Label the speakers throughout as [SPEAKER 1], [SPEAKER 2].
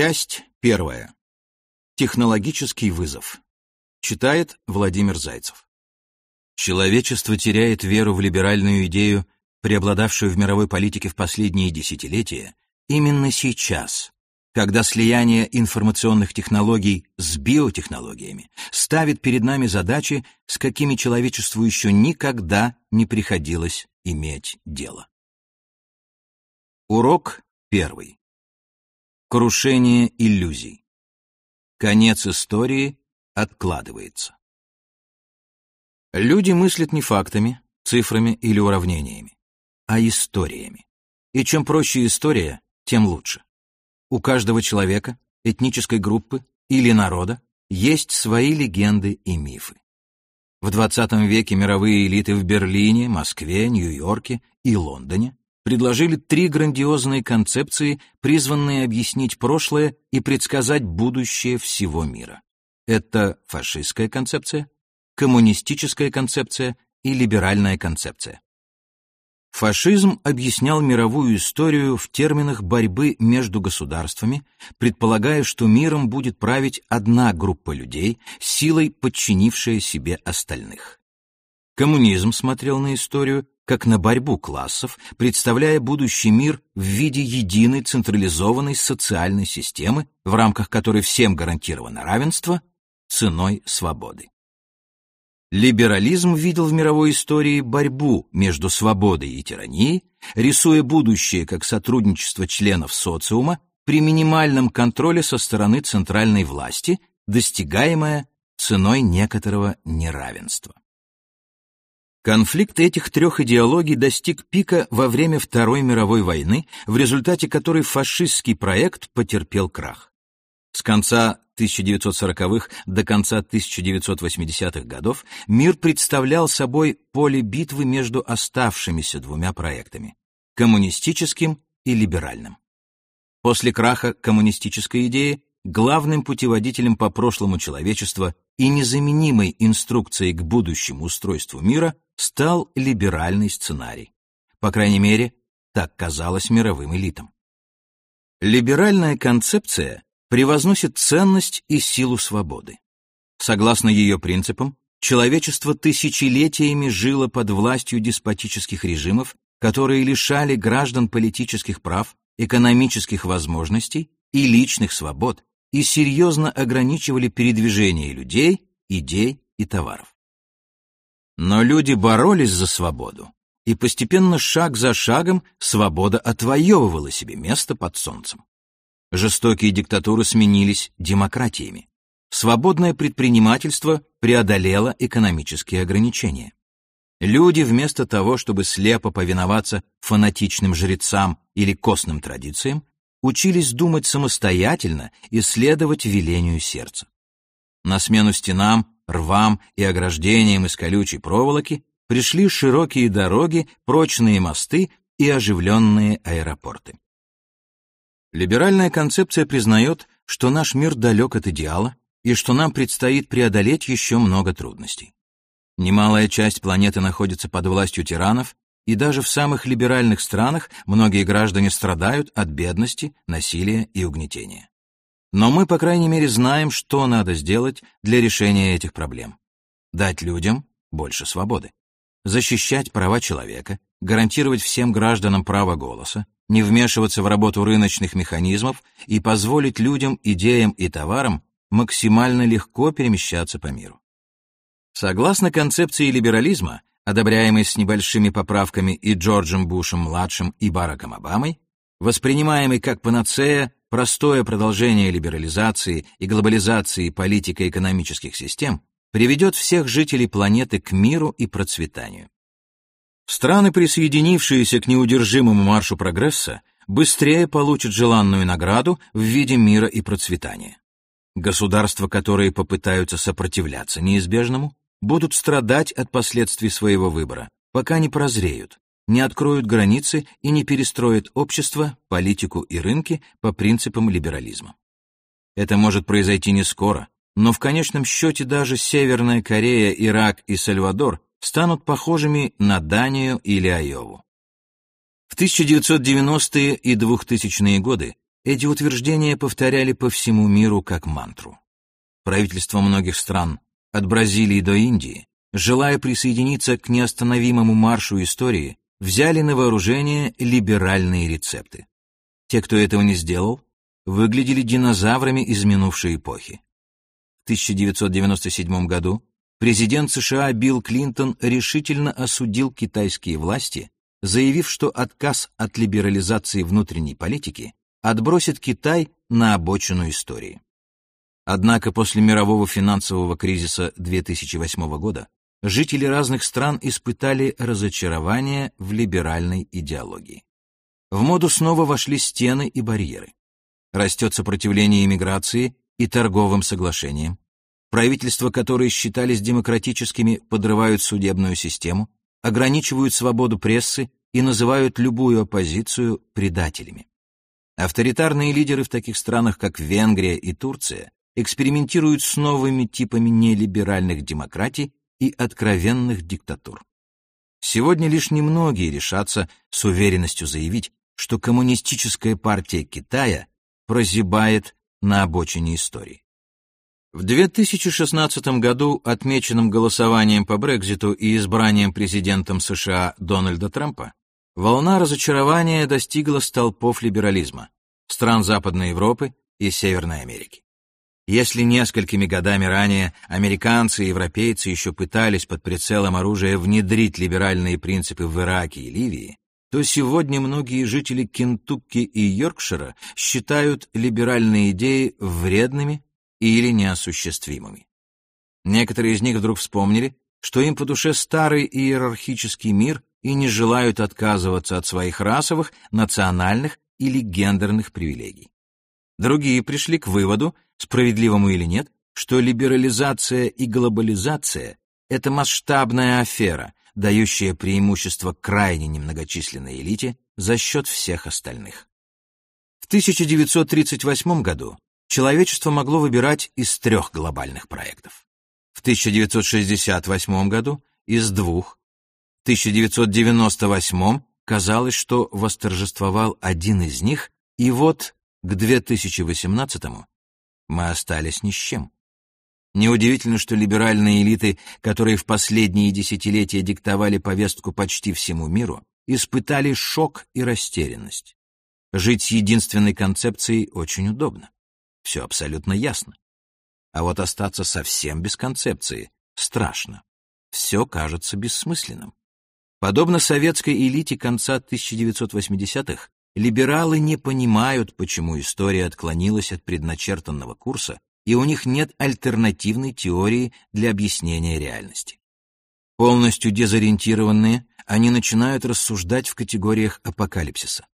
[SPEAKER 1] Часть первая. Технологический вызов. Читает Владимир Зайцев. Человечество теряет веру в либеральную идею, преобладавшую в мировой политике в последние десятилетия, именно сейчас, когда слияние информационных технологий с биотехнологиями ставит перед нами задачи, с какими человечеству еще никогда не приходилось иметь дело. Урок первый. Крушение иллюзий. Конец истории откладывается. Люди мыслят не фактами, цифрами или уравнениями, а историями. И чем проще история, тем лучше. У каждого человека, этнической группы или народа есть свои легенды и мифы. В XX веке мировые элиты в Берлине, Москве, Нью-Йорке и Лондоне предложили три грандиозные концепции, призванные объяснить прошлое и предсказать будущее всего мира. Это фашистская концепция, коммунистическая концепция и либеральная концепция. Фашизм объяснял мировую историю в терминах борьбы между государствами, предполагая, что миром будет править одна группа людей, силой подчинившая себе остальных. Коммунизм смотрел на историю как на борьбу классов, представляя будущий мир в виде единой централизованной социальной системы, в рамках которой всем гарантировано равенство ценой свободы. Либерализм видел в мировой истории борьбу между свободой и тиранией, рисуя будущее как сотрудничество членов социума при минимальном контроле со стороны центральной власти, достигаемое ценой некоторого неравенства. Конфликт этих трех идеологий достиг пика во время Второй мировой войны, в результате которой фашистский проект потерпел крах. С конца 1940-х до конца 1980-х годов мир представлял собой поле битвы между оставшимися двумя проектами – коммунистическим и либеральным. После краха коммунистической идеи главным путеводителем по прошлому человечества и незаменимой инструкцией к будущему устройству мира стал либеральный сценарий. По крайней мере, так казалось мировым элитам. Либеральная концепция превозносит ценность и силу свободы. Согласно ее принципам, человечество тысячелетиями жило под властью деспотических режимов, которые лишали граждан политических прав, экономических возможностей и личных свобод и серьезно ограничивали передвижение людей, идей и товаров. Но люди боролись за свободу, и постепенно шаг за шагом свобода отвоевывала себе место под солнцем. Жестокие диктатуры сменились демократиями. Свободное предпринимательство преодолело экономические ограничения. Люди вместо того, чтобы слепо повиноваться фанатичным жрецам или костным традициям, учились думать самостоятельно и следовать велению сердца. На смену стенам, рвам и ограждениям из колючей проволоки пришли широкие дороги, прочные мосты и оживленные аэропорты. Либеральная концепция признает, что наш мир далек от идеала и что нам предстоит преодолеть еще много трудностей. Немалая часть планеты находится под властью тиранов, и даже в самых либеральных странах многие граждане страдают от бедности, насилия и угнетения. Но мы, по крайней мере, знаем, что надо сделать для решения этих проблем. Дать людям больше свободы. Защищать права человека, гарантировать всем гражданам право голоса, не вмешиваться в работу рыночных механизмов и позволить людям, идеям и товарам максимально легко перемещаться по миру. Согласно концепции либерализма, одобряемой с небольшими поправками и Джорджем Бушем-младшим и Бараком Обамой, воспринимаемый как панацея, простое продолжение либерализации и глобализации политико-экономических систем, приведет всех жителей планеты к миру и процветанию. Страны, присоединившиеся к неудержимому маршу прогресса, быстрее получат желанную награду в виде мира и процветания. Государства, которые попытаются сопротивляться неизбежному, будут страдать от последствий своего выбора, пока не прозреют, не откроют границы и не перестроят общество, политику и рынки по принципам либерализма. Это может произойти не скоро, но в конечном счете даже Северная Корея, Ирак и Сальвадор станут похожими на Данию или Айову. В 1990-е и 2000-е годы Эти утверждения повторяли по всему миру как мантру. Правительства многих стран, от Бразилии до Индии, желая присоединиться к неостановимому маршу истории, взяли на вооружение либеральные рецепты. Те, кто этого не сделал, выглядели динозаврами из минувшей эпохи. В 1997 году президент США Билл Клинтон решительно осудил китайские власти, заявив, что отказ от либерализации внутренней политики отбросит Китай на обочину истории. Однако после мирового финансового кризиса 2008 года жители разных стран испытали разочарование в либеральной идеологии. В моду снова вошли стены и барьеры. Растет сопротивление иммиграции и торговым соглашениям. Правительства, которые считались демократическими, подрывают судебную систему, ограничивают свободу прессы и называют любую оппозицию предателями. Авторитарные лидеры в таких странах, как Венгрия и Турция, экспериментируют с новыми типами нелиберальных демократий и откровенных диктатур. Сегодня лишь немногие решатся с уверенностью заявить, что коммунистическая партия Китая прозябает на обочине истории. В 2016 году, отмеченном голосованием по Брекзиту и избранием президентом США Дональда Трампа, Волна разочарования достигла столпов либерализма, стран Западной Европы и Северной Америки. Если несколькими годами ранее американцы и европейцы еще пытались под прицелом оружия внедрить либеральные принципы в Ираке и Ливии, то сегодня многие жители Кентукки и Йоркшира считают либеральные идеи вредными или неосуществимыми. Некоторые из них вдруг вспомнили, что им по душе старый иерархический мир и не желают отказываться от своих расовых, национальных или гендерных привилегий. Другие пришли к выводу, справедливому или нет, что либерализация и глобализация — это масштабная афера, дающая преимущество крайне немногочисленной элите за счет всех остальных. В 1938 году человечество могло выбирать из трех глобальных проектов. В 1968 году — из двух, 1998 казалось, что восторжествовал один из них, и вот к 2018 мы остались ни с чем. Неудивительно, что либеральные элиты, которые в последние десятилетия диктовали повестку почти всему миру, испытали шок и растерянность. Жить с единственной концепцией очень удобно. Все абсолютно ясно. А вот остаться совсем без концепции страшно. Все кажется бессмысленным. Подобно советской элите конца 1980-х, либералы не понимают, почему история отклонилась от предначертанного курса, и у них нет альтернативной теории для объяснения реальности. Полностью дезориентированные, они начинают рассуждать в категориях апокалипсиса.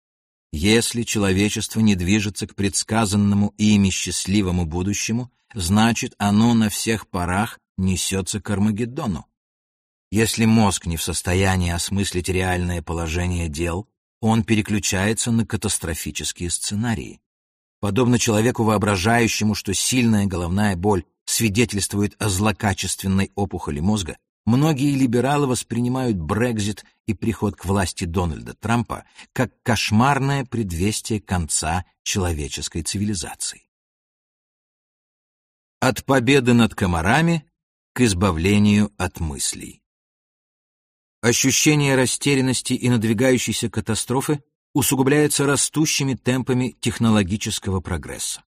[SPEAKER 1] Если человечество не движется к предсказанному ими счастливому будущему, значит, оно на всех парах несется к Армагеддону. Если мозг не в состоянии осмыслить реальное положение дел, он переключается на катастрофические сценарии. Подобно человеку, воображающему, что сильная головная боль свидетельствует о злокачественной опухоли мозга, многие либералы воспринимают Брекзит и приход к власти Дональда Трампа как кошмарное предвестие конца человеческой цивилизации. От победы над комарами к избавлению от мыслей. Ощущение растерянности и надвигающейся катастрофы усугубляется растущими темпами технологического прогресса.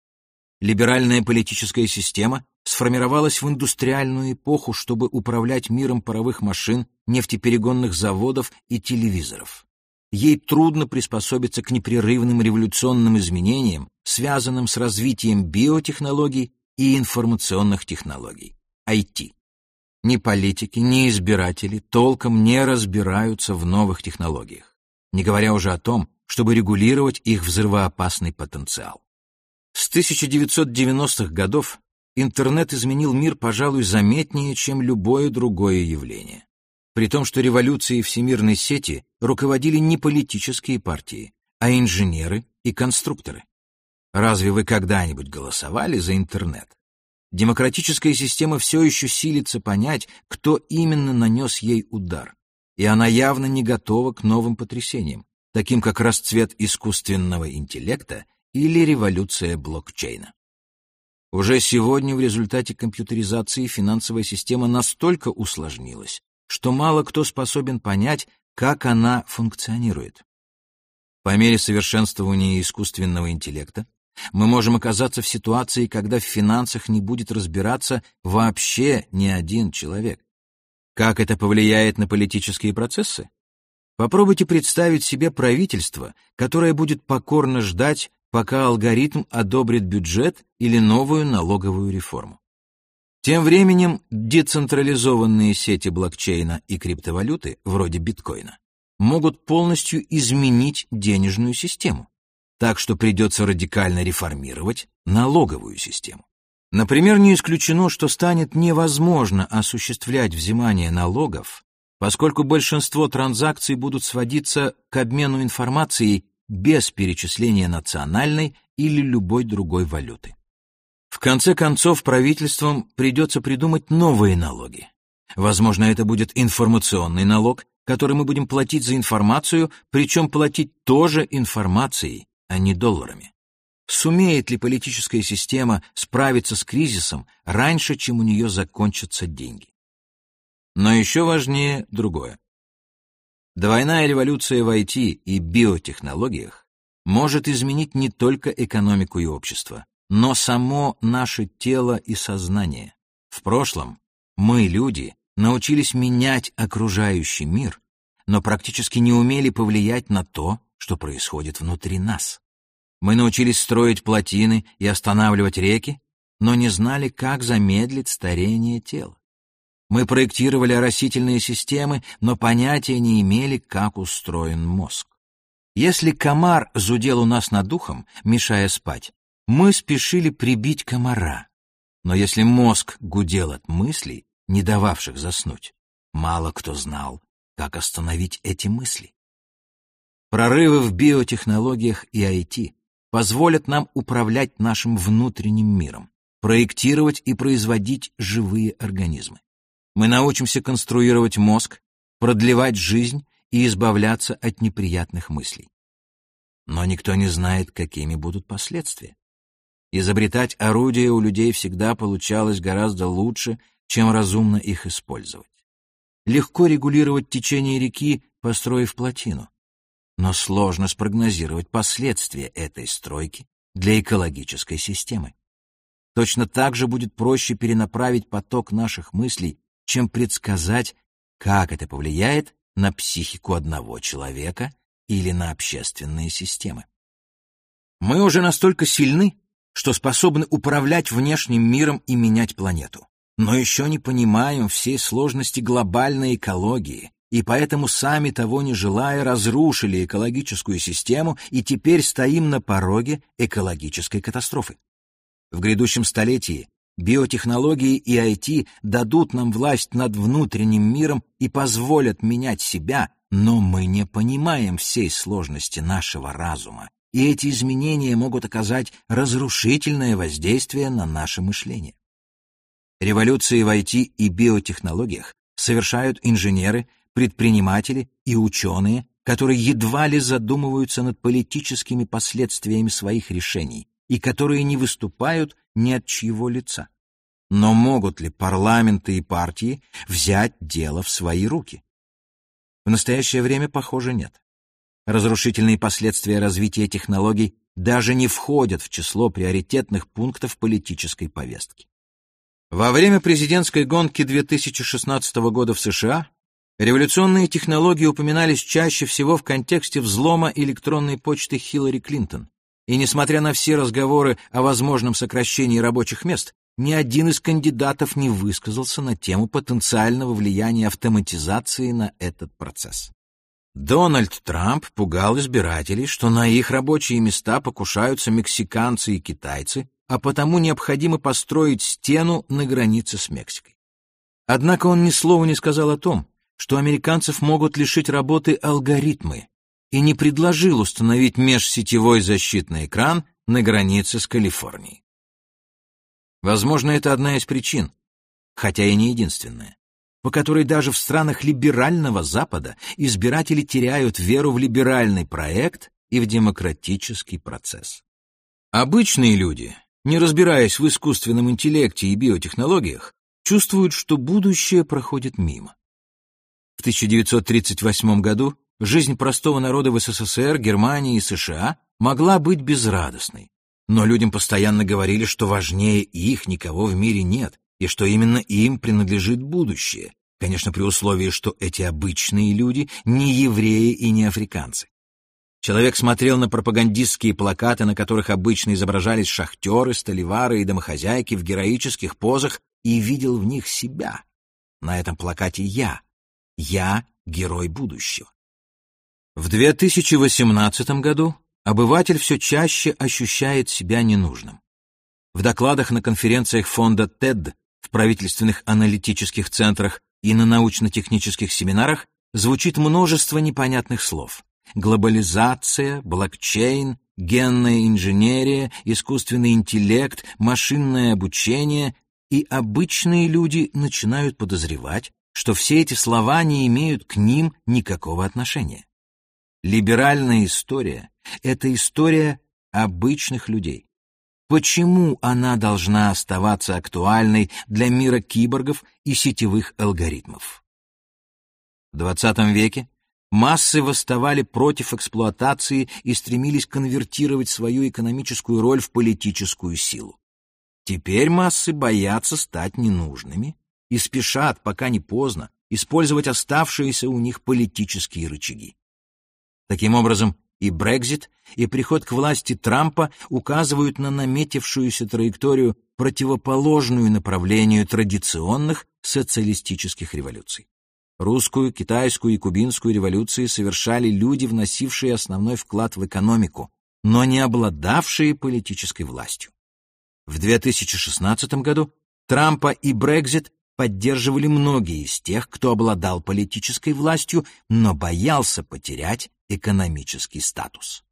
[SPEAKER 1] Либеральная политическая система сформировалась в индустриальную эпоху, чтобы управлять миром паровых машин, нефтеперегонных заводов и телевизоров. Ей трудно приспособиться к непрерывным революционным изменениям, связанным с развитием биотехнологий и информационных технологий, IT. Ни политики, ни избиратели толком не разбираются в новых технологиях, не говоря уже о том, чтобы регулировать их взрывоопасный потенциал. С 1990-х годов интернет изменил мир, пожалуй, заметнее, чем любое другое явление. При том, что революцией всемирной сети руководили не политические партии, а инженеры и конструкторы. Разве вы когда-нибудь голосовали за интернет? Демократическая система все еще силится понять, кто именно нанес ей удар, и она явно не готова к новым потрясениям, таким как расцвет искусственного интеллекта или революция блокчейна. Уже сегодня в результате компьютеризации финансовая система настолько усложнилась, что мало кто способен понять, как она функционирует. По мере совершенствования искусственного интеллекта мы можем оказаться в ситуации, когда в финансах не будет разбираться вообще ни один человек. Как это повлияет на политические процессы? Попробуйте представить себе правительство, которое будет покорно ждать, пока алгоритм одобрит бюджет или новую налоговую реформу. Тем временем децентрализованные сети блокчейна и криптовалюты, вроде биткоина, могут полностью изменить денежную систему, так что придется радикально реформировать налоговую систему. Например, не исключено, что станет невозможно осуществлять взимание налогов, поскольку большинство транзакций будут сводиться к обмену информацией без перечисления национальной или любой другой валюты. В конце концов, правительствам придется придумать новые налоги. Возможно, это будет информационный налог, который мы будем платить за информацию, причем платить тоже информацией, а не долларами. Сумеет ли политическая система справиться с кризисом раньше, чем у нее закончатся деньги? Но еще важнее другое. Двойная революция в IT и биотехнологиях может изменить не только экономику и общество, но само наше тело и сознание. В прошлом мы, люди, научились менять окружающий мир, но практически не умели повлиять на то, что происходит внутри нас. Мы научились строить плотины и останавливать реки, но не знали, как замедлить старение тела. Мы проектировали растительные системы, но понятия не имели, как устроен мозг. Если комар зудел у нас над духом, мешая спать, мы спешили прибить комара. Но если мозг гудел от мыслей, не дававших заснуть, мало кто знал, как остановить эти мысли. Прорывы в биотехнологиях и IT позволят нам управлять нашим внутренним миром, проектировать и производить живые организмы. Мы научимся конструировать мозг, продлевать жизнь и избавляться от неприятных мыслей. Но никто не знает, какими будут последствия. Изобретать орудия у людей всегда получалось гораздо лучше, чем разумно их использовать. Легко регулировать течение реки, построив плотину но сложно спрогнозировать последствия этой стройки для экологической системы. Точно так же будет проще перенаправить поток наших мыслей, чем предсказать, как это повлияет на психику одного человека или на общественные системы. Мы уже настолько сильны, что способны управлять внешним миром и менять планету. Но еще не понимаем всей сложности глобальной экологии, и поэтому сами того не желая разрушили экологическую систему и теперь стоим на пороге экологической катастрофы. В грядущем столетии биотехнологии и IT дадут нам власть над внутренним миром и позволят менять себя, но мы не понимаем всей сложности нашего разума, и эти изменения могут оказать разрушительное воздействие на наше мышление. Революции в IT и биотехнологиях совершают инженеры, предприниматели и ученые, которые едва ли задумываются над политическими последствиями своих решений и которые не выступают ни от чьего лица. Но могут ли парламенты и партии взять дело в свои руки? В настоящее время, похоже, нет. Разрушительные последствия развития технологий даже не входят в число приоритетных пунктов политической повестки. Во время президентской гонки 2016 года в США Революционные технологии упоминались чаще всего в контексте взлома электронной почты Хиллари Клинтон. И несмотря на все разговоры о возможном сокращении рабочих мест, ни один из кандидатов не высказался на тему потенциального влияния автоматизации на этот процесс. Дональд Трамп пугал избирателей, что на их рабочие места покушаются мексиканцы и китайцы, а потому необходимо построить стену на границе с Мексикой. Однако он ни слова не сказал о том, что американцев могут лишить работы алгоритмы, и не предложил установить межсетевой защитный экран на границе с Калифорнией. Возможно, это одна из причин, хотя и не единственная, по которой даже в странах либерального Запада избиратели теряют веру в либеральный проект и в демократический процесс. Обычные люди, не разбираясь в искусственном интеллекте и биотехнологиях, чувствуют, что будущее проходит мимо. В 1938 году жизнь простого народа в СССР, Германии и США могла быть безрадостной, но людям постоянно говорили, что важнее их никого в мире нет, и что именно им принадлежит будущее, конечно, при условии, что эти обычные люди не евреи и не африканцы. Человек смотрел на пропагандистские плакаты, на которых обычно изображались шахтеры, столевары и домохозяйки в героических позах, и видел в них себя. На этом плакате я. Я — герой будущего. В 2018 году обыватель все чаще ощущает себя ненужным. В докладах на конференциях фонда TED, в правительственных аналитических центрах и на научно-технических семинарах звучит множество непонятных слов глобализация, блокчейн, генная инженерия, искусственный интеллект, машинное обучение, и обычные люди начинают подозревать, что все эти слова не имеют к ним никакого отношения. Либеральная история — это история обычных людей. Почему она должна оставаться актуальной для мира киборгов и сетевых алгоритмов? В XX веке Массы восставали против эксплуатации и стремились конвертировать свою экономическую роль в политическую силу. Теперь массы боятся стать ненужными и спешат, пока не поздно, использовать оставшиеся у них политические рычаги. Таким образом, и Брекзит, и приход к власти Трампа указывают на наметившуюся траекторию, противоположную направлению традиционных социалистических революций. Русскую, китайскую и кубинскую революции совершали люди, вносившие основной вклад в экономику, но не обладавшие политической властью. В 2016 году Трампа и Брекзит поддерживали многие из тех, кто обладал политической властью, но боялся потерять экономический статус.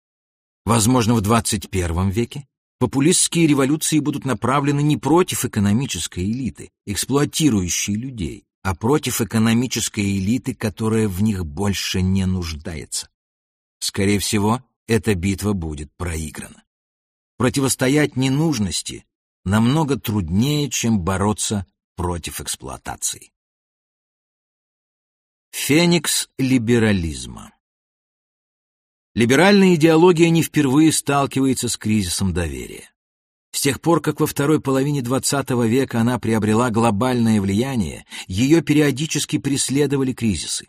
[SPEAKER 1] Возможно, в 21 веке популистские революции будут направлены не против экономической элиты, эксплуатирующей людей, а против экономической элиты, которая в них больше не нуждается. Скорее всего, эта битва будет проиграна. Противостоять ненужности намного труднее, чем бороться против эксплуатации. Феникс либерализма Либеральная идеология не впервые сталкивается с кризисом доверия. С тех пор, как во второй половине XX века она приобрела глобальное влияние, ее периодически преследовали кризисы.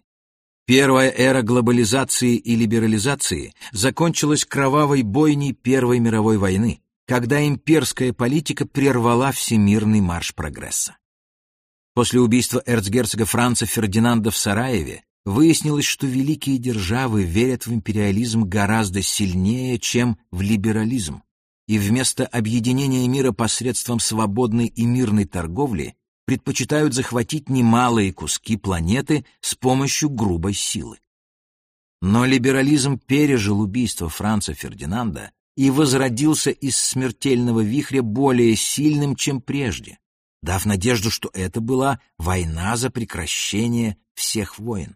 [SPEAKER 1] Первая эра глобализации и либерализации закончилась кровавой бойней Первой мировой войны, когда имперская политика прервала всемирный марш прогресса. После убийства эрцгерцога Франца Фердинанда в Сараеве выяснилось, что великие державы верят в империализм гораздо сильнее, чем в либерализм и вместо объединения мира посредством свободной и мирной торговли предпочитают захватить немалые куски планеты с помощью грубой силы. Но либерализм пережил убийство Франца Фердинанда и возродился из смертельного вихря более сильным, чем прежде, дав надежду, что это была война за прекращение всех войн.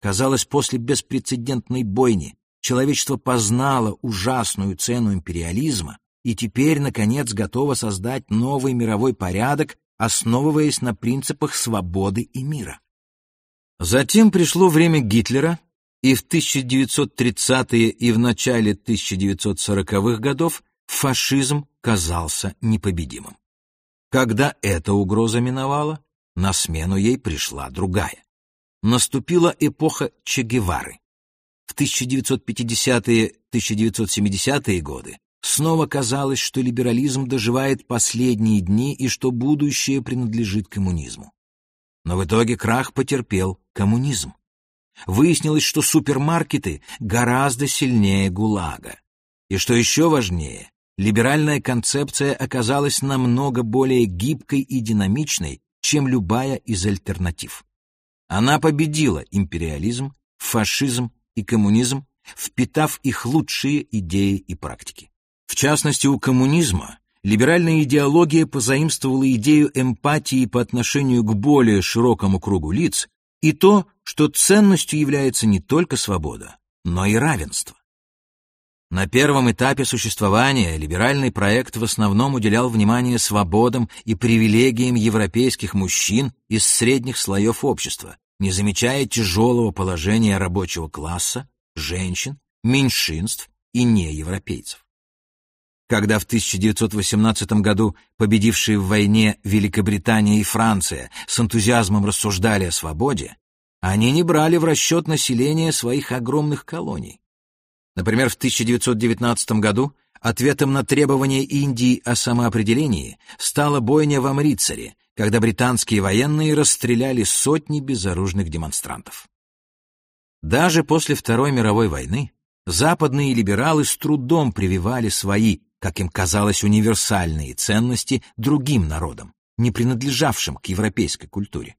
[SPEAKER 1] Казалось, после беспрецедентной бойни человечество познало ужасную цену империализма и теперь, наконец, готово создать новый мировой порядок, основываясь на принципах свободы и мира. Затем пришло время Гитлера, и в 1930-е и в начале 1940-х годов фашизм казался непобедимым. Когда эта угроза миновала, на смену ей пришла другая. Наступила эпоха Че Гевары. В 1950-1970-е годы снова казалось, что либерализм доживает последние дни и что будущее принадлежит коммунизму. Но в итоге крах потерпел коммунизм. Выяснилось, что супермаркеты гораздо сильнее ГУЛАГа. И что еще важнее, либеральная концепция оказалась намного более гибкой и динамичной, чем любая из альтернатив. Она победила империализм, фашизм и коммунизм, впитав их лучшие идеи и практики. В частности, у коммунизма либеральная идеология позаимствовала идею эмпатии по отношению к более широкому кругу лиц и то, что ценностью является не только свобода, но и равенство. На первом этапе существования либеральный проект в основном уделял внимание свободам и привилегиям европейских мужчин из средних слоев общества, не замечая тяжелого положения рабочего класса, женщин, меньшинств и неевропейцев. Когда в 1918 году победившие в войне Великобритания и Франция с энтузиазмом рассуждали о свободе, они не брали в расчет население своих огромных колоний. Например, в 1919 году ответом на требования Индии о самоопределении стала бойня в Амритсаре, когда британские военные расстреляли сотни безоружных демонстрантов. Даже после Второй мировой войны западные либералы с трудом прививали свои, как им казалось, универсальные ценности другим народам, не принадлежавшим к европейской культуре.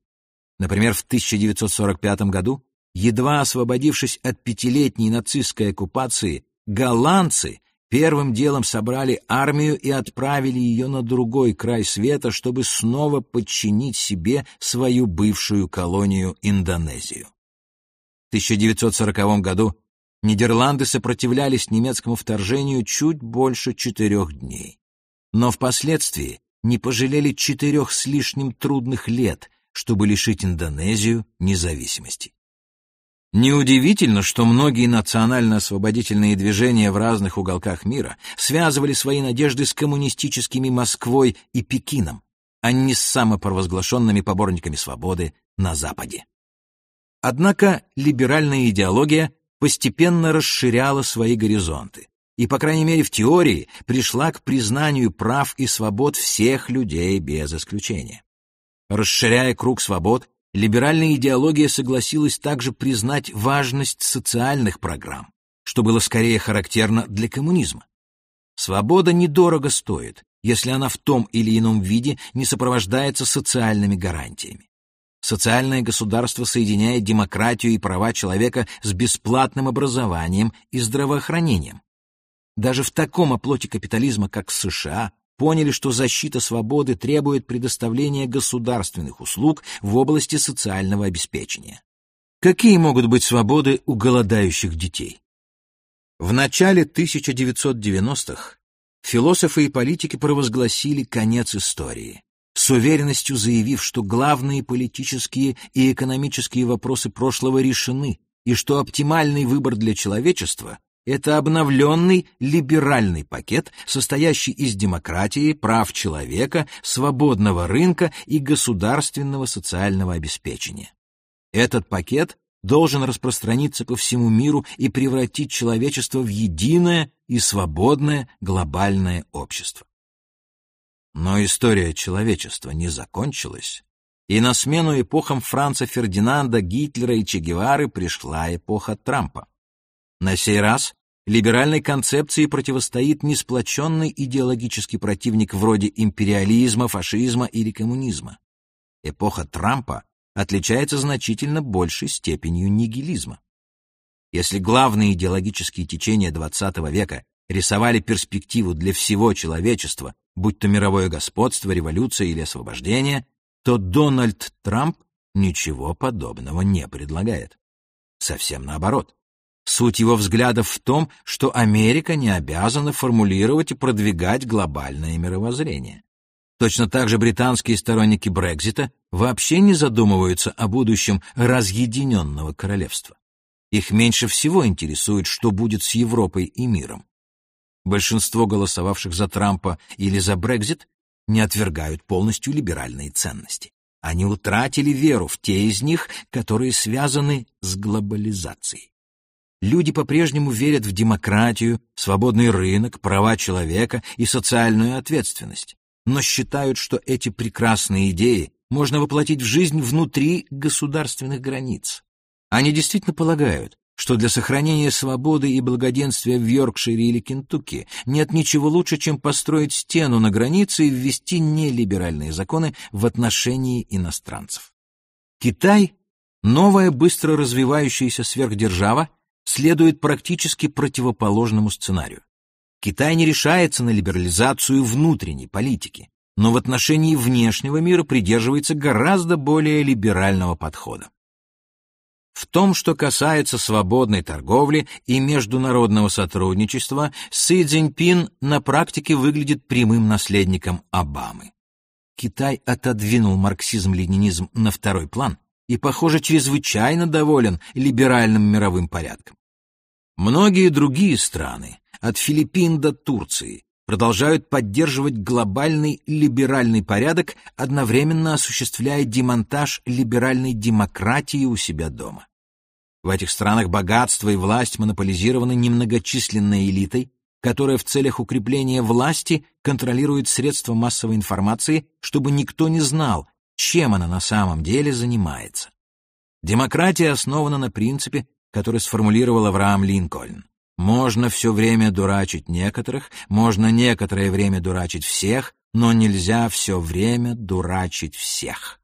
[SPEAKER 1] Например, в 1945 году Едва освободившись от пятилетней нацистской оккупации, голландцы первым делом собрали армию и отправили ее на другой край света, чтобы снова подчинить себе свою бывшую колонию Индонезию. В 1940 году Нидерланды сопротивлялись немецкому вторжению чуть больше четырех дней. Но впоследствии не пожалели четырех с лишним трудных лет, чтобы лишить Индонезию независимости. Неудивительно, что многие национально-освободительные движения в разных уголках мира связывали свои надежды с коммунистическими Москвой и Пекином, а не с самопровозглашенными поборниками свободы на Западе. Однако либеральная идеология постепенно расширяла свои горизонты и, по крайней мере в теории, пришла к признанию прав и свобод всех людей без исключения. Расширяя круг свобод, либеральная идеология согласилась также признать важность социальных программ, что было скорее характерно для коммунизма. Свобода недорого стоит, если она в том или ином виде не сопровождается социальными гарантиями. Социальное государство соединяет демократию и права человека с бесплатным образованием и здравоохранением. Даже в таком оплоте капитализма, как США, поняли, что защита свободы требует предоставления государственных услуг в области социального обеспечения. Какие могут быть свободы у голодающих детей? В начале 1990-х философы и политики провозгласили конец истории, с уверенностью заявив, что главные политические и экономические вопросы прошлого решены, и что оптимальный выбор для человечества это обновленный либеральный пакет, состоящий из демократии, прав человека, свободного рынка и государственного социального обеспечения. Этот пакет должен распространиться по всему миру и превратить человечество в единое и свободное глобальное общество. Но история человечества не закончилась, и на смену эпохам Франца Фердинанда, Гитлера и Че Гевары пришла эпоха Трампа. На сей раз либеральной концепции противостоит несплоченный идеологический противник вроде империализма, фашизма или коммунизма. Эпоха Трампа отличается значительно большей степенью нигилизма. Если главные идеологические течения XX века рисовали перспективу для всего человечества, будь то мировое господство, революция или освобождение, то Дональд Трамп ничего подобного не предлагает. Совсем наоборот. Суть его взглядов в том, что Америка не обязана формулировать и продвигать глобальное мировоззрение. Точно так же британские сторонники Брекзита вообще не задумываются о будущем разъединенного королевства. Их меньше всего интересует, что будет с Европой и миром. Большинство голосовавших за Трампа или за Брекзит не отвергают полностью либеральные ценности. Они утратили веру в те из них, которые связаны с глобализацией. Люди по-прежнему верят в демократию, свободный рынок, права человека и социальную ответственность, но считают, что эти прекрасные идеи можно воплотить в жизнь внутри государственных границ. Они действительно полагают, что для сохранения свободы и благоденствия в Йоркшире или Кентукки нет ничего лучше, чем построить стену на границе и ввести нелиберальные законы в отношении иностранцев. Китай — новая быстро развивающаяся сверхдержава, следует практически противоположному сценарию. Китай не решается на либерализацию внутренней политики, но в отношении внешнего мира придерживается гораздо более либерального подхода. В том, что касается свободной торговли и международного сотрудничества, Си Цзиньпин на практике выглядит прямым наследником Обамы. Китай отодвинул марксизм-ленинизм на второй план и, похоже, чрезвычайно доволен либеральным мировым порядком. Многие другие страны, от Филиппин до Турции, продолжают поддерживать глобальный либеральный порядок, одновременно осуществляя демонтаж либеральной демократии у себя дома. В этих странах богатство и власть монополизированы немногочисленной элитой, которая в целях укрепления власти контролирует средства массовой информации, чтобы никто не знал, чем она на самом деле занимается. Демократия основана на принципе, который сформулировал Авраам Линкольн. Можно все время дурачить некоторых, можно некоторое время дурачить всех, но нельзя все время дурачить всех.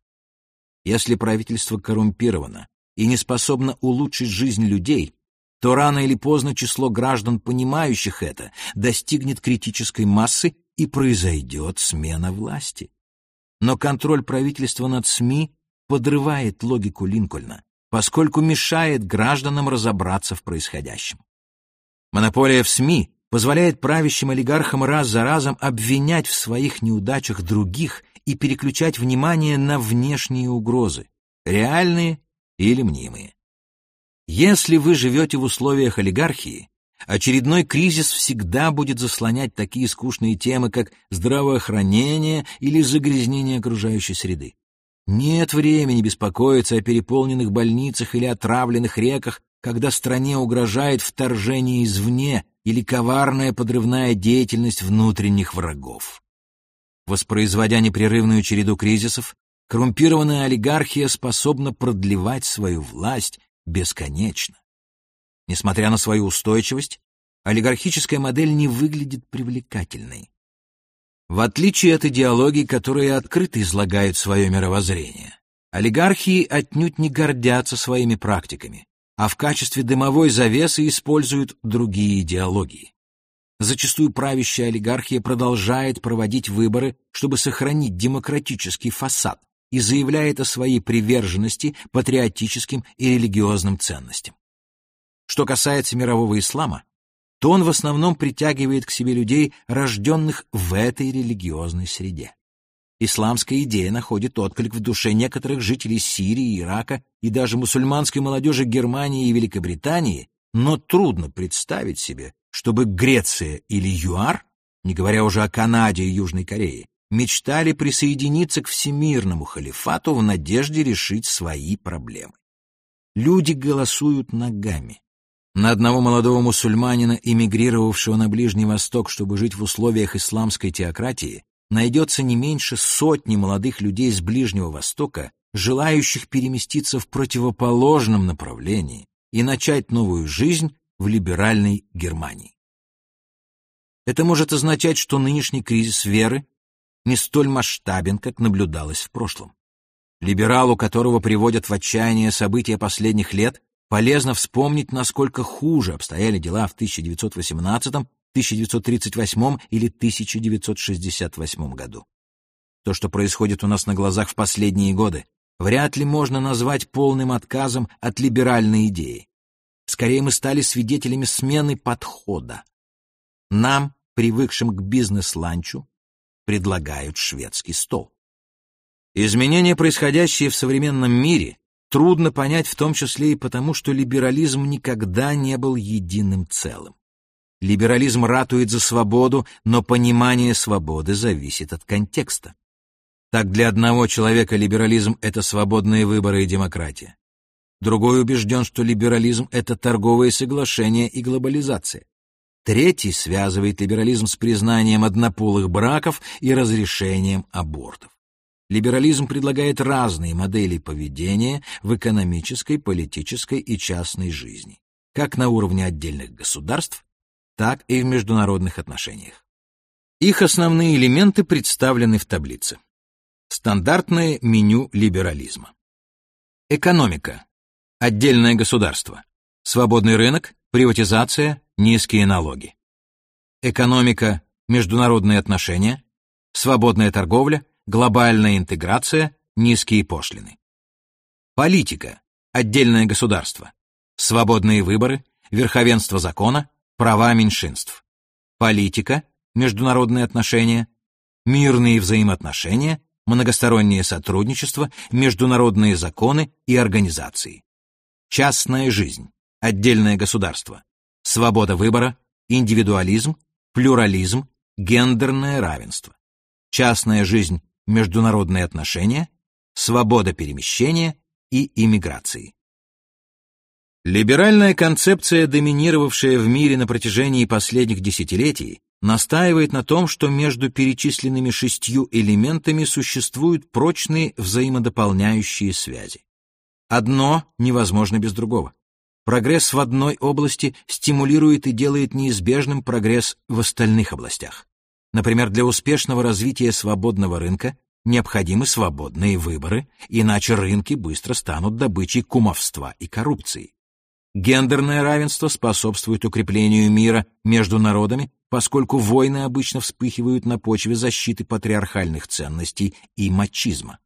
[SPEAKER 1] Если правительство коррумпировано и не способно улучшить жизнь людей, то рано или поздно число граждан, понимающих это, достигнет критической массы и произойдет смена власти. Но контроль правительства над СМИ подрывает логику Линкольна, поскольку мешает гражданам разобраться в происходящем. Монополия в СМИ позволяет правящим олигархам раз за разом обвинять в своих неудачах других и переключать внимание на внешние угрозы, реальные или мнимые. Если вы живете в условиях олигархии, очередной кризис всегда будет заслонять такие скучные темы, как здравоохранение или загрязнение окружающей среды. Нет времени беспокоиться о переполненных больницах или отравленных реках, когда стране угрожает вторжение извне или коварная подрывная деятельность внутренних врагов. Воспроизводя непрерывную череду кризисов, коррумпированная олигархия способна продлевать свою власть бесконечно. Несмотря на свою устойчивость, олигархическая модель не выглядит привлекательной. В отличие от идеологий, которые открыто излагают свое мировоззрение, олигархии отнюдь не гордятся своими практиками, а в качестве дымовой завесы используют другие идеологии. Зачастую правящая олигархия продолжает проводить выборы, чтобы сохранить демократический фасад, и заявляет о своей приверженности патриотическим и религиозным ценностям. Что касается мирового ислама, то он в основном притягивает к себе людей, рожденных в этой религиозной среде. Исламская идея находит отклик в душе некоторых жителей Сирии, Ирака и даже мусульманской молодежи Германии и Великобритании, но трудно представить себе, чтобы Греция или ЮАР, не говоря уже о Канаде и Южной Корее, мечтали присоединиться к всемирному халифату в надежде решить свои проблемы. Люди голосуют ногами. На одного молодого мусульманина, эмигрировавшего на Ближний Восток, чтобы жить в условиях исламской теократии, найдется не меньше сотни молодых людей с Ближнего Востока, желающих переместиться в противоположном направлении и начать новую жизнь в либеральной Германии. Это может означать, что нынешний кризис веры не столь масштабен, как наблюдалось в прошлом. Либералу, которого приводят в отчаяние события последних лет, полезно вспомнить, насколько хуже обстояли дела в 1918 1938 или 1968 году. То, что происходит у нас на глазах в последние годы, вряд ли можно назвать полным отказом от либеральной идеи. Скорее, мы стали свидетелями смены подхода. Нам, привыкшим к бизнес-ланчу, предлагают шведский стол. Изменения, происходящие в современном мире, трудно понять в том числе и потому, что либерализм никогда не был единым целым. Либерализм ратует за свободу, но понимание свободы зависит от контекста. Так для одного человека либерализм — это свободные выборы и демократия. Другой убежден, что либерализм — это торговые соглашения и глобализация. Третий связывает либерализм с признанием однополых браков и разрешением абортов. Либерализм предлагает разные модели поведения в экономической, политической и частной жизни, как на уровне отдельных государств, так и в международных отношениях. Их основные элементы представлены в таблице. Стандартное меню либерализма. Экономика. Отдельное государство. Свободный рынок, приватизация, низкие налоги. Экономика, международные отношения, свободная торговля, глобальная интеграция, низкие пошлины. Политика. отдельное государство, свободные выборы, верховенство закона, права меньшинств, политика, международные отношения, мирные взаимоотношения, многостороннее сотрудничество, международные законы и организации, частная жизнь, отдельное государство, свобода выбора, индивидуализм, плюрализм, гендерное равенство, частная жизнь, международные отношения, свобода перемещения и иммиграции. Либеральная концепция, доминировавшая в мире на протяжении последних десятилетий, настаивает на том, что между перечисленными шестью элементами существуют прочные взаимодополняющие связи. Одно невозможно без другого. Прогресс в одной области стимулирует и делает неизбежным прогресс в остальных областях. Например, для успешного развития свободного рынка необходимы свободные выборы, иначе рынки быстро станут добычей кумовства и коррупции. Гендерное равенство способствует укреплению мира между народами, поскольку войны обычно вспыхивают на почве защиты патриархальных ценностей и мачизма.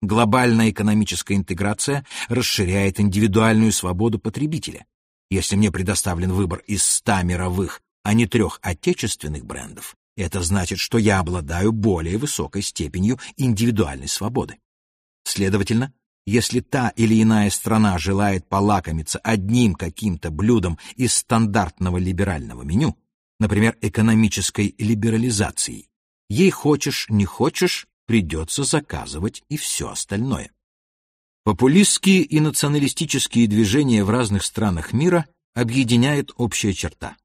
[SPEAKER 1] Глобальная экономическая интеграция расширяет индивидуальную свободу потребителя. Если мне предоставлен выбор из ста мировых, а не трех отечественных брендов, это значит, что я обладаю более высокой степенью индивидуальной свободы. Следовательно, если та или иная страна желает полакомиться одним каким-то блюдом из стандартного либерального меню, например, экономической либерализацией, ей хочешь, не хочешь, придется заказывать и все остальное. Популистские и националистические движения в разных странах мира объединяет общая черта.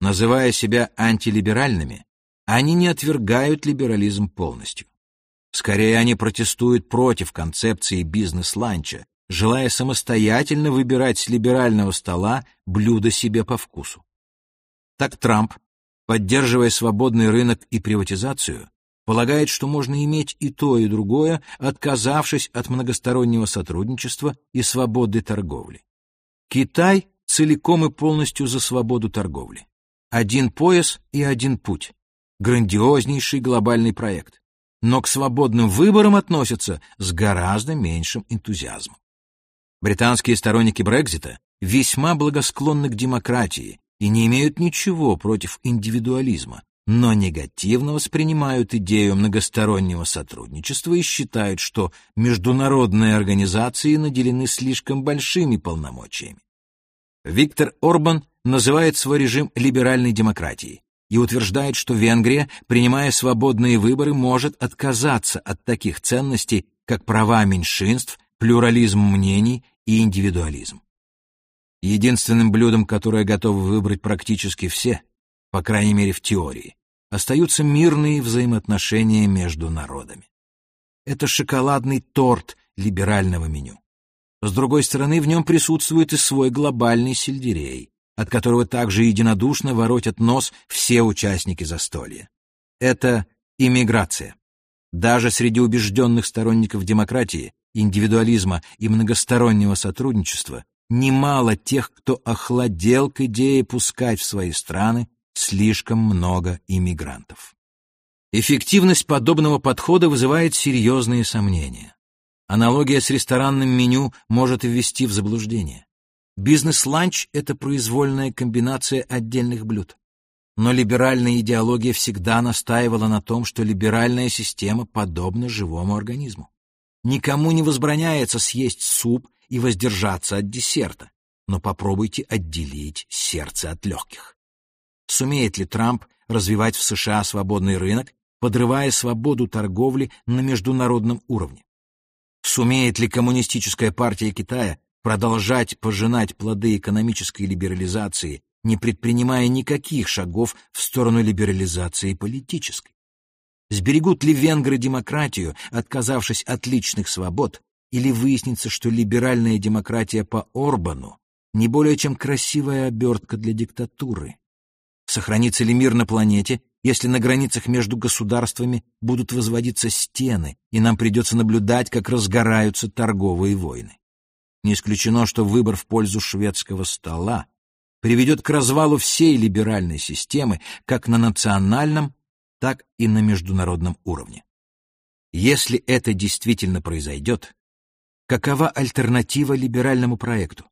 [SPEAKER 1] Называя себя антилиберальными, они не отвергают либерализм полностью. Скорее, они протестуют против концепции бизнес-ланча, желая самостоятельно выбирать с либерального стола блюдо себе по вкусу. Так Трамп, поддерживая свободный рынок и приватизацию, полагает, что можно иметь и то, и другое, отказавшись от многостороннего сотрудничества и свободы торговли. Китай целиком и полностью за свободу торговли. Один пояс и один путь грандиознейший глобальный проект, но к свободным выборам относятся с гораздо меньшим энтузиазмом. Британские сторонники Брекзита весьма благосклонны к демократии и не имеют ничего против индивидуализма, но негативно воспринимают идею многостороннего сотрудничества и считают, что международные организации наделены слишком большими полномочиями. Виктор Орбан называет свой режим либеральной демократией, и утверждает, что Венгрия, принимая свободные выборы, может отказаться от таких ценностей, как права меньшинств, плюрализм мнений и индивидуализм. Единственным блюдом, которое готовы выбрать практически все, по крайней мере в теории, остаются мирные взаимоотношения между народами. Это шоколадный торт либерального меню. С другой стороны, в нем присутствует и свой глобальный сельдерей, от которого также единодушно воротят нос все участники застолья. Это иммиграция. Даже среди убежденных сторонников демократии, индивидуализма и многостороннего сотрудничества немало тех, кто охладел к идее пускать в свои страны слишком много иммигрантов. Эффективность подобного подхода вызывает серьезные сомнения. Аналогия с ресторанным меню может ввести в заблуждение. Бизнес-ланч — это произвольная комбинация отдельных блюд. Но либеральная идеология всегда настаивала на том, что либеральная система подобна живому организму. Никому не возбраняется съесть суп и воздержаться от десерта, но попробуйте отделить сердце от легких. Сумеет ли Трамп развивать в США свободный рынок, подрывая свободу торговли на международном уровне? Сумеет ли коммунистическая партия Китая продолжать пожинать плоды экономической либерализации, не предпринимая никаких шагов в сторону либерализации политической? Сберегут ли венгры демократию, отказавшись от личных свобод, или выяснится, что либеральная демократия по Орбану не более чем красивая обертка для диктатуры? Сохранится ли мир на планете, если на границах между государствами будут возводиться стены, и нам придется наблюдать, как разгораются торговые войны? Не исключено, что выбор в пользу шведского стола приведет к развалу всей либеральной системы как на национальном, так и на международном уровне. Если это действительно произойдет, Какова альтернатива либеральному проекту?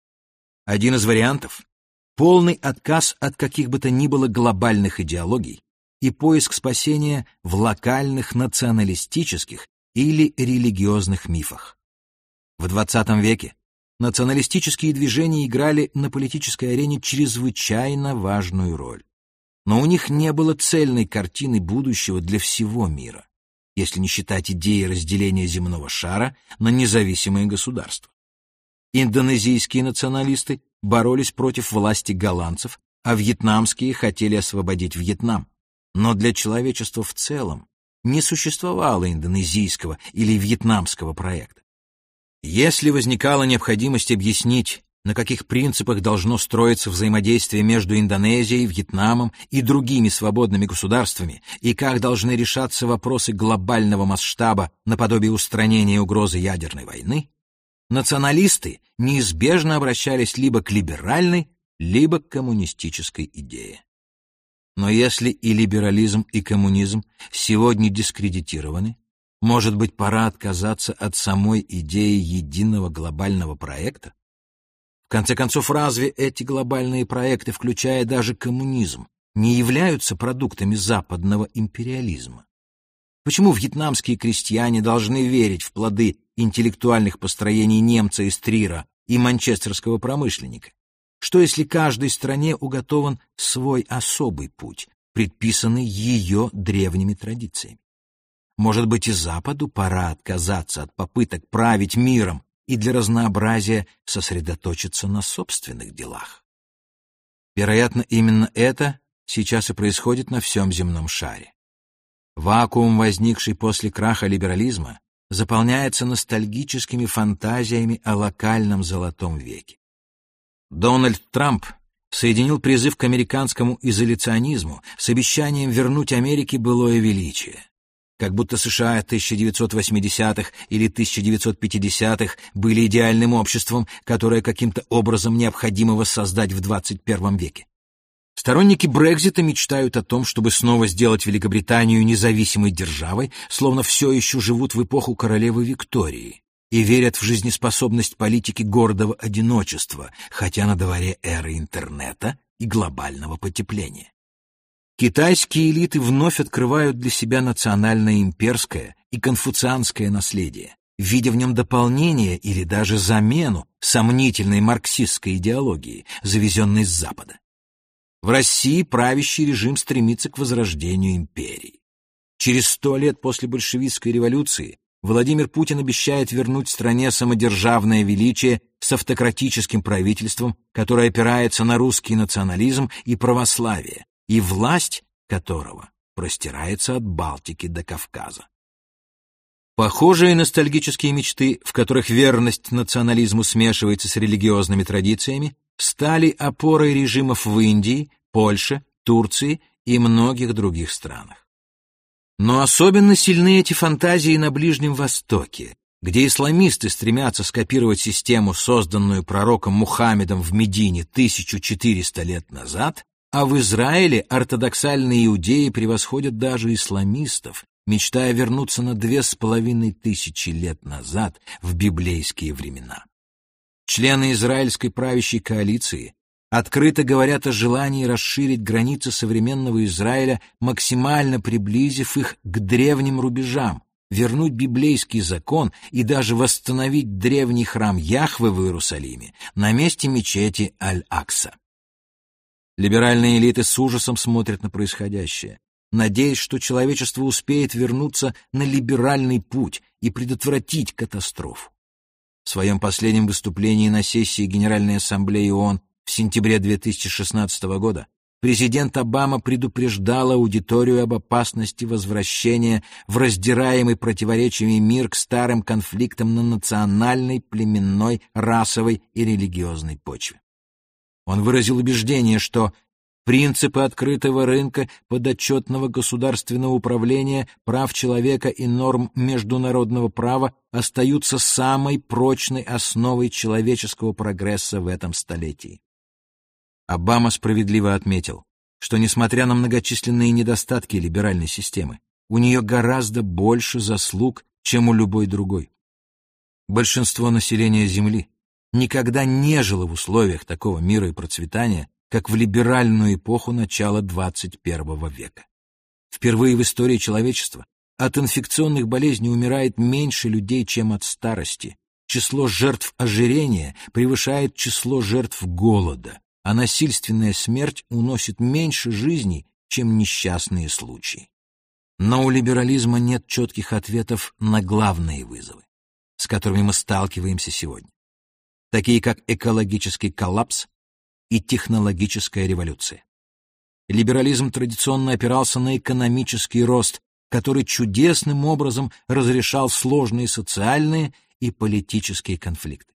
[SPEAKER 1] Один из вариантов — полный отказ от каких бы то ни было глобальных идеологий и поиск спасения в локальных националистических или религиозных мифах. В XX веке националистические движения играли на политической арене чрезвычайно важную роль. Но у них не было цельной картины будущего для всего мира, если не считать идеи разделения земного шара на независимые государства. Индонезийские националисты боролись против власти голландцев, а вьетнамские хотели освободить Вьетнам. Но для человечества в целом не существовало индонезийского или вьетнамского проекта. Если возникала необходимость объяснить, на каких принципах должно строиться взаимодействие между Индонезией, Вьетнамом и другими свободными государствами, и как должны решаться вопросы глобального масштаба наподобие устранения угрозы ядерной войны, националисты неизбежно обращались либо к либеральной, либо к коммунистической идее. Но если и либерализм, и коммунизм сегодня дискредитированы, может быть, пора отказаться от самой идеи единого глобального проекта? В конце концов, разве эти глобальные проекты, включая даже коммунизм, не являются продуктами западного империализма? Почему вьетнамские крестьяне должны верить в плоды интеллектуальных построений немца из Трира и манчестерского промышленника? Что если каждой стране уготован свой особый путь, предписанный ее древними традициями? Может быть, и Западу пора отказаться от попыток править миром и для разнообразия сосредоточиться на собственных делах? Вероятно, именно это сейчас и происходит на всем земном шаре. Вакуум, возникший после краха либерализма, заполняется ностальгическими фантазиями о локальном золотом веке. Дональд Трамп соединил призыв к американскому изоляционизму с обещанием вернуть Америке былое величие. Как будто США 1980-х или 1950-х были идеальным обществом, которое каким-то образом необходимо воссоздать в 21 веке. Сторонники Брекзита мечтают о том, чтобы снова сделать Великобританию независимой державой, словно все еще живут в эпоху королевы Виктории и верят в жизнеспособность политики гордого одиночества, хотя на дворе эры интернета и глобального потепления. Китайские элиты вновь открывают для себя национальное имперское и конфуцианское наследие, видя в нем дополнение или даже замену сомнительной марксистской идеологии, завезенной с Запада. В России правящий режим стремится к возрождению империи. Через сто лет после большевистской революции Владимир Путин обещает вернуть стране самодержавное величие с автократическим правительством, которое опирается на русский национализм и православие, и власть которого простирается от Балтики до Кавказа. Похожие ностальгические мечты, в которых верность национализму смешивается с религиозными традициями, стали опорой режимов в Индии, Польше, Турции и многих других странах. Но особенно сильны эти фантазии на Ближнем Востоке, где исламисты стремятся скопировать систему, созданную пророком Мухаммедом в Медине 1400 лет назад, а в Израиле ортодоксальные иудеи превосходят даже исламистов, мечтая вернуться на две с половиной тысячи лет назад в библейские времена. Члены израильской правящей коалиции открыто говорят о желании расширить границы современного Израиля, максимально приблизив их к древним рубежам, вернуть библейский закон и даже восстановить древний храм Яхвы в Иерусалиме на месте мечети Аль-Акса. Либеральные элиты с ужасом смотрят на происходящее, надеясь, что человечество успеет вернуться на либеральный путь и предотвратить катастрофу. В своем последнем выступлении на сессии Генеральной Ассамблеи ООН в сентябре 2016 года президент Обама предупреждал аудиторию об опасности возвращения в раздираемый противоречиями мир к старым конфликтам на национальной, племенной, расовой и религиозной почве. Он выразил убеждение, что принципы открытого рынка, подотчетного государственного управления, прав человека и норм международного права остаются самой прочной основой человеческого прогресса в этом столетии. Обама справедливо отметил, что, несмотря на многочисленные недостатки либеральной системы, у нее гораздо больше заслуг, чем у любой другой. Большинство населения Земли никогда не жило в условиях такого мира и процветания, как в либеральную эпоху начала 21 века. Впервые в истории человечества от инфекционных болезней умирает меньше людей, чем от старости. Число жертв ожирения превышает число жертв голода, а насильственная смерть уносит меньше жизней, чем несчастные случаи. Но у либерализма нет четких ответов на главные вызовы, с которыми мы сталкиваемся сегодня, такие как экологический коллапс и технологическая революция. Либерализм традиционно опирался на экономический рост, который чудесным образом разрешал сложные социальные и политические конфликты.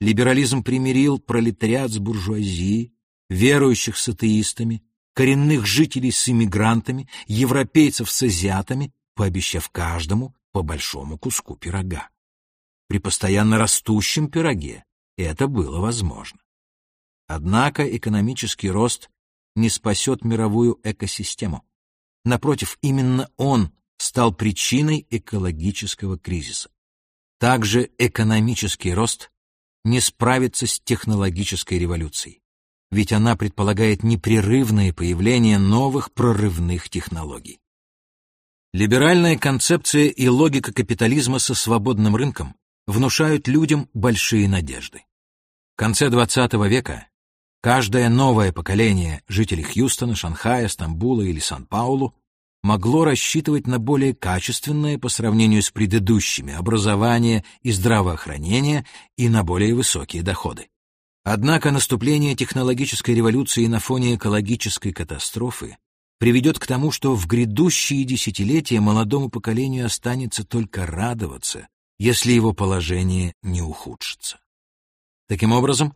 [SPEAKER 1] Либерализм примирил пролетариат с буржуазией, верующих с атеистами, коренных жителей с иммигрантами, европейцев с азиатами, пообещав каждому по большому куску пирога. При постоянно растущем пироге это было возможно. Однако экономический рост не спасет мировую экосистему. Напротив, именно он стал причиной экологического кризиса. Также экономический рост не справится с технологической революцией, ведь она предполагает непрерывное появление новых прорывных технологий. Либеральная концепция и логика капитализма со свободным рынком внушают людям большие надежды. В конце XX века каждое новое поколение жителей Хьюстона, Шанхая, Стамбула или Сан-Паулу могло рассчитывать на более качественное по сравнению с предыдущими образование и здравоохранение и на более высокие доходы. Однако наступление технологической революции на фоне экологической катастрофы приведет к тому, что в грядущие десятилетия молодому поколению останется только радоваться, если его положение не ухудшится. Таким образом,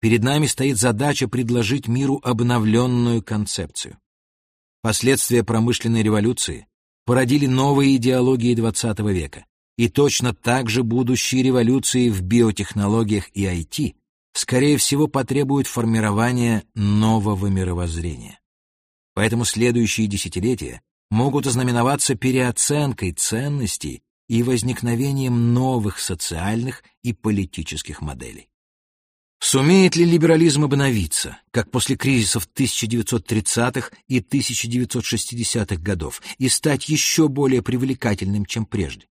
[SPEAKER 1] перед нами стоит задача предложить миру обновленную концепцию. Последствия промышленной революции породили новые идеологии XX века, и точно так же будущие революции в биотехнологиях и IT, скорее всего, потребуют формирования нового мировоззрения. Поэтому следующие десятилетия могут ознаменоваться переоценкой ценностей и возникновением новых социальных и политических моделей. Сумеет ли либерализм обновиться, как после кризисов 1930-х и 1960-х годов, и стать еще более привлекательным, чем прежде?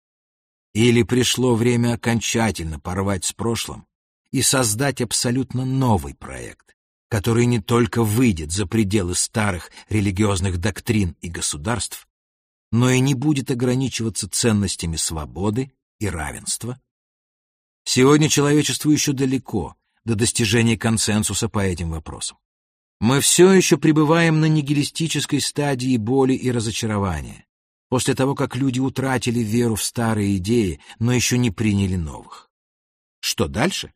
[SPEAKER 1] Или пришло время окончательно порвать с прошлым и создать абсолютно новый проект, который не только выйдет за пределы старых религиозных доктрин и государств, но и не будет ограничиваться ценностями свободы и равенства? Сегодня человечеству еще далеко — до достижения консенсуса по этим вопросам. Мы все еще пребываем на нигилистической стадии боли и разочарования, после того, как люди утратили веру в старые идеи, но еще не приняли новых. Что дальше?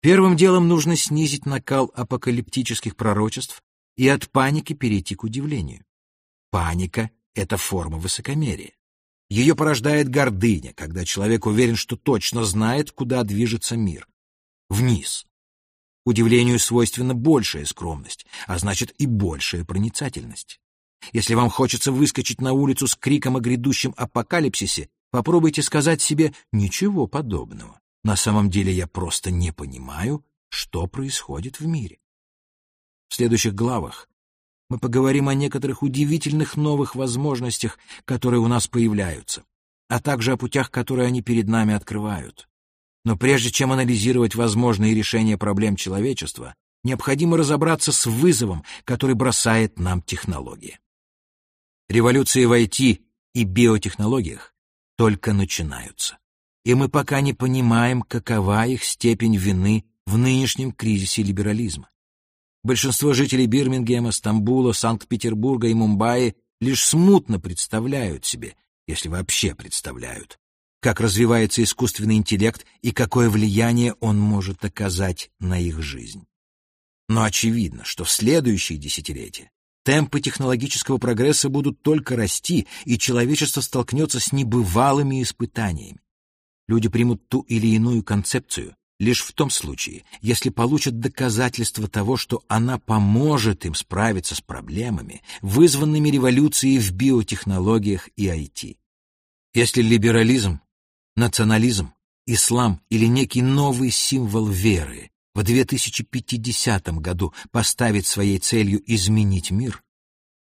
[SPEAKER 1] Первым делом нужно снизить накал апокалиптических пророчеств и от паники перейти к удивлению. Паника — это форма высокомерия. Ее порождает гордыня, когда человек уверен, что точно знает, куда движется мир вниз. Удивлению свойственна большая скромность, а значит и большая проницательность. Если вам хочется выскочить на улицу с криком о грядущем апокалипсисе, попробуйте сказать себе «ничего подобного». На самом деле я просто не понимаю, что происходит в мире. В следующих главах мы поговорим о некоторых удивительных новых возможностях, которые у нас появляются, а также о путях, которые они перед нами открывают. Но прежде чем анализировать возможные решения проблем человечества, необходимо разобраться с вызовом, который бросает нам технология. Революции в IT и биотехнологиях только начинаются, и мы пока не понимаем, какова их степень вины в нынешнем кризисе либерализма. Большинство жителей Бирмингема, Стамбула, Санкт-Петербурга и Мумбаи лишь смутно представляют себе, если вообще представляют, как развивается искусственный интеллект и какое влияние он может оказать на их жизнь. Но очевидно, что в следующие десятилетия темпы технологического прогресса будут только расти, и человечество столкнется с небывалыми испытаниями. Люди примут ту или иную концепцию лишь в том случае, если получат доказательства того, что она поможет им справиться с проблемами, вызванными революцией в биотехнологиях и IT. Если либерализм национализм ислам или некий новый символ веры в 2050 году поставит своей целью изменить мир,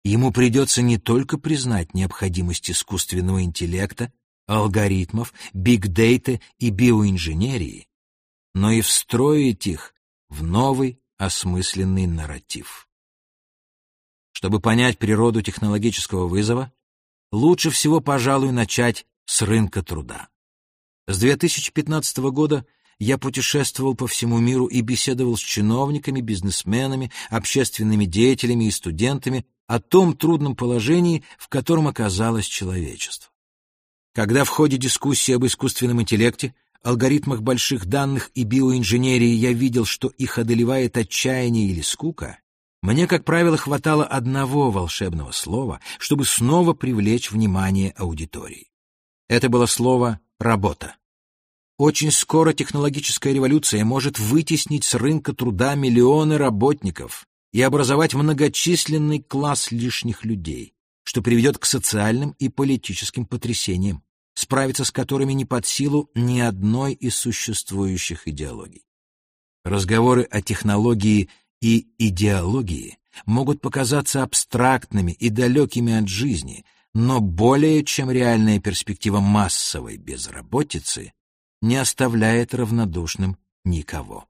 [SPEAKER 1] ему придется не только признать необходимость искусственного интеллекта, алгоритмов, бигдейта и биоинженерии, но и встроить их в новый осмысленный нарратив. Чтобы понять природу технологического вызова, лучше всего, пожалуй, начать с рынка труда. С 2015 года я путешествовал по всему миру и беседовал с чиновниками, бизнесменами, общественными деятелями и студентами о том трудном положении, в котором оказалось человечество. Когда в ходе дискуссии об искусственном интеллекте, алгоритмах больших данных и биоинженерии я видел, что их одолевает отчаяние или скука, мне, как правило, хватало одного волшебного слова, чтобы снова привлечь внимание аудитории. Это было слово «работа». Очень скоро технологическая революция может вытеснить с рынка труда миллионы работников и образовать многочисленный класс лишних людей, что приведет к социальным и политическим потрясениям, справиться с которыми не под силу ни одной из существующих идеологий. Разговоры о технологии и идеологии могут показаться абстрактными и далекими от жизни, но более чем реальная перспектива массовой безработицы не оставляет равнодушным никого.